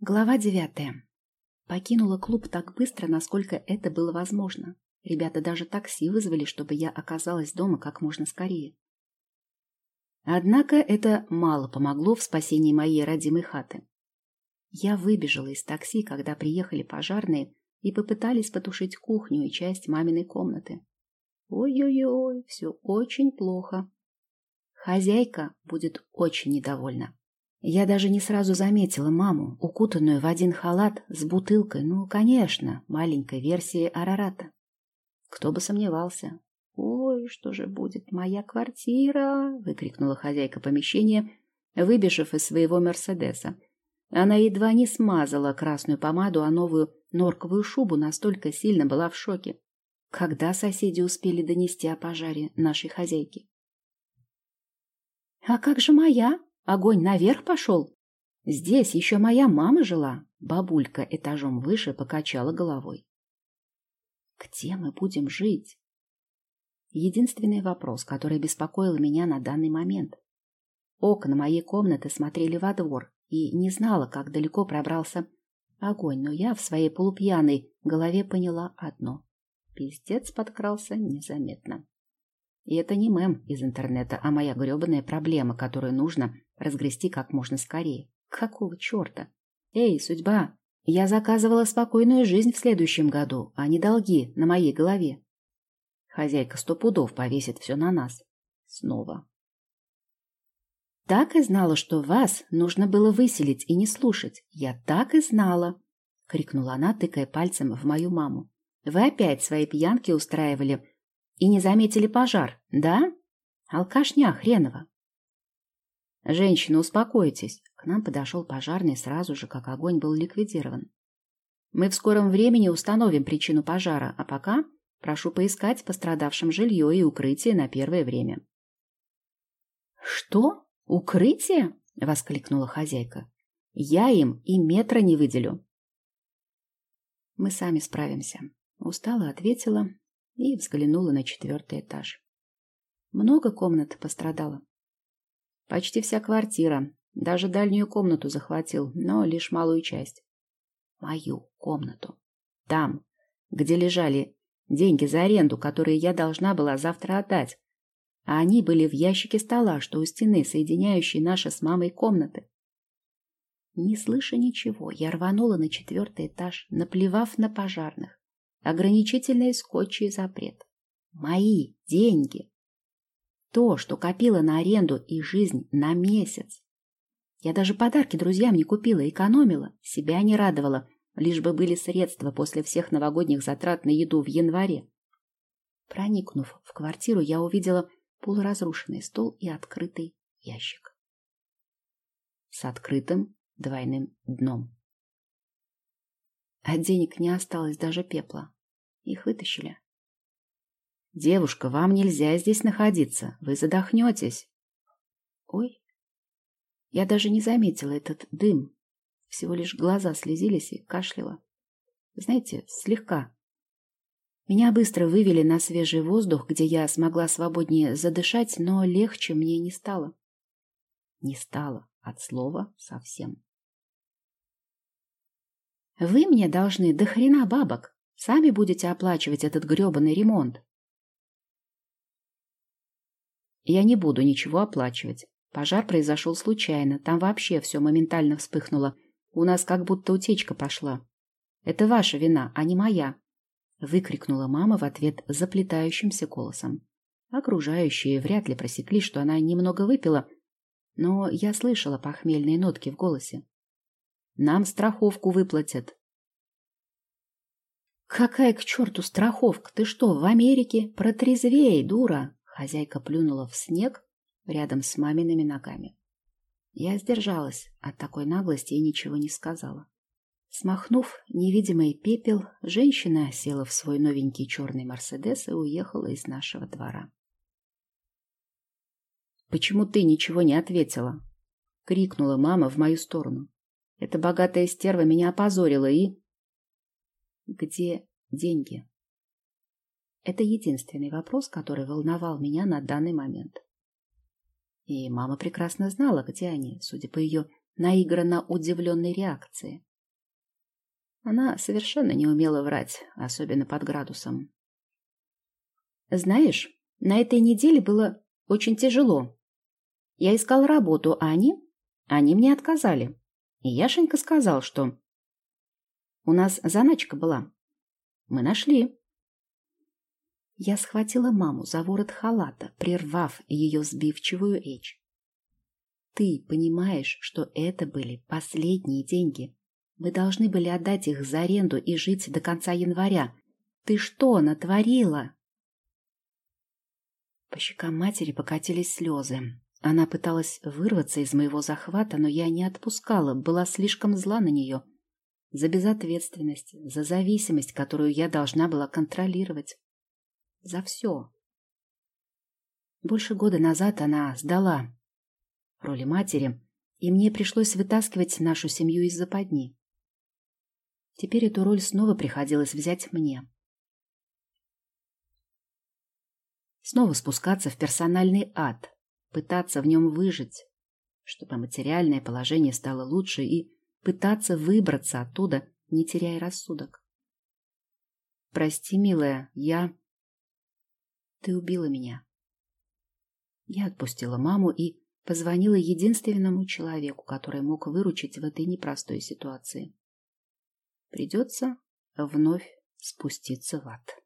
Глава девятая. Покинула клуб так быстро, насколько это было возможно. Ребята даже такси вызвали, чтобы я оказалась дома как можно скорее. Однако это мало помогло в спасении моей родимой хаты. Я выбежала из такси, когда приехали пожарные и попытались потушить кухню и часть маминой комнаты. Ой-ой-ой, все очень плохо. Хозяйка будет очень недовольна. Я даже не сразу заметила маму, укутанную в один халат с бутылкой, ну, конечно, маленькой версии Арарата. Кто бы сомневался. «Ой, что же будет, моя квартира!» — выкрикнула хозяйка помещения, выбежав из своего «Мерседеса». Она едва не смазала красную помаду, а новую норковую шубу настолько сильно была в шоке. Когда соседи успели донести о пожаре нашей хозяйки? «А как же моя?» Огонь наверх пошел? Здесь еще моя мама жила. Бабулька этажом выше покачала головой. Где мы будем жить? Единственный вопрос, который беспокоил меня на данный момент. Окна моей комнаты смотрели во двор, и не знала, как далеко пробрался огонь, но я в своей полупьяной голове поняла одно. Пиздец подкрался незаметно. И это не мем из интернета, а моя гребаная проблема, которую нужно разгрести как можно скорее. Какого черта? Эй, судьба! Я заказывала спокойную жизнь в следующем году, а не долги на моей голове. Хозяйка сто пудов повесит все на нас. Снова. Так и знала, что вас нужно было выселить и не слушать. Я так и знала, — крикнула она, тыкая пальцем в мою маму. Вы опять свои пьянки устраивали и не заметили пожар, да? Алкашня хренова. Женщина, успокойтесь. К нам подошел пожарный сразу же, как огонь был ликвидирован. Мы в скором времени установим причину пожара, а пока прошу поискать пострадавшим жилье и укрытие на первое время. Что? Укрытие? Воскликнула хозяйка. Я им и метра не выделю. Мы сами справимся. Устала ответила и взглянула на четвертый этаж. Много комнат пострадало. Почти вся квартира. Даже дальнюю комнату захватил, но лишь малую часть. Мою комнату. Там, где лежали деньги за аренду, которые я должна была завтра отдать. А они были в ящике стола, что у стены, соединяющей наши с мамой комнаты. Не слыша ничего, я рванула на четвертый этаж, наплевав на пожарных ограничительные скотчи и запрет. Мои деньги. То, что копила на аренду и жизнь на месяц. Я даже подарки друзьям не купила, экономила, себя не радовала, лишь бы были средства после всех новогодних затрат на еду в январе. Проникнув в квартиру, я увидела полуразрушенный стол и открытый ящик. С открытым двойным дном. От денег не осталось даже пепла. Их вытащили. «Девушка, вам нельзя здесь находиться. Вы задохнетесь». «Ой». Я даже не заметила этот дым. Всего лишь глаза слезились и кашляла. Знаете, слегка. Меня быстро вывели на свежий воздух, где я смогла свободнее задышать, но легче мне не стало. Не стало от слова совсем. Вы мне должны до хрена бабок. Сами будете оплачивать этот грёбаный ремонт. Я не буду ничего оплачивать. Пожар произошел случайно. Там вообще все моментально вспыхнуло. У нас как будто утечка пошла. Это ваша вина, а не моя. Выкрикнула мама в ответ заплетающимся голосом. Окружающие вряд ли просекли, что она немного выпила, но я слышала похмельные нотки в голосе. Нам страховку выплатят. Какая к черту страховка? Ты что, в Америке? Протрезвей, дура! Хозяйка плюнула в снег рядом с мамиными ногами. Я сдержалась от такой наглости и ничего не сказала. Смахнув невидимый пепел, женщина села в свой новенький черный Мерседес и уехала из нашего двора. «Почему ты ничего не ответила?» — крикнула мама в мою сторону. Эта богатая стерва меня опозорила и... Где деньги? Это единственный вопрос, который волновал меня на данный момент. И мама прекрасно знала, где они, судя по ее наигранно удивленной реакции. Она совершенно не умела врать, особенно под градусом. Знаешь, на этой неделе было очень тяжело. Я искал работу, а они... Они мне отказали. И Яшенька сказал, что... У нас заначка была. Мы нашли. Я схватила маму за ворот халата, прервав ее сбивчивую речь. Ты понимаешь, что это были последние деньги. Мы должны были отдать их за аренду и жить до конца января. Ты что натворила? По щекам матери покатились слезы. Она пыталась вырваться из моего захвата, но я не отпускала, была слишком зла на нее. За безответственность, за зависимость, которую я должна была контролировать. За все. Больше года назад она сдала роли матери, и мне пришлось вытаскивать нашу семью из западни. Теперь эту роль снова приходилось взять мне. Снова спускаться в персональный ад, пытаться в нем выжить, чтобы материальное положение стало лучше и пытаться выбраться оттуда, не теряя рассудок. Прости, милая, я... Ты убила меня. Я отпустила маму и позвонила единственному человеку, который мог выручить в этой непростой ситуации. Придется вновь спуститься в ад.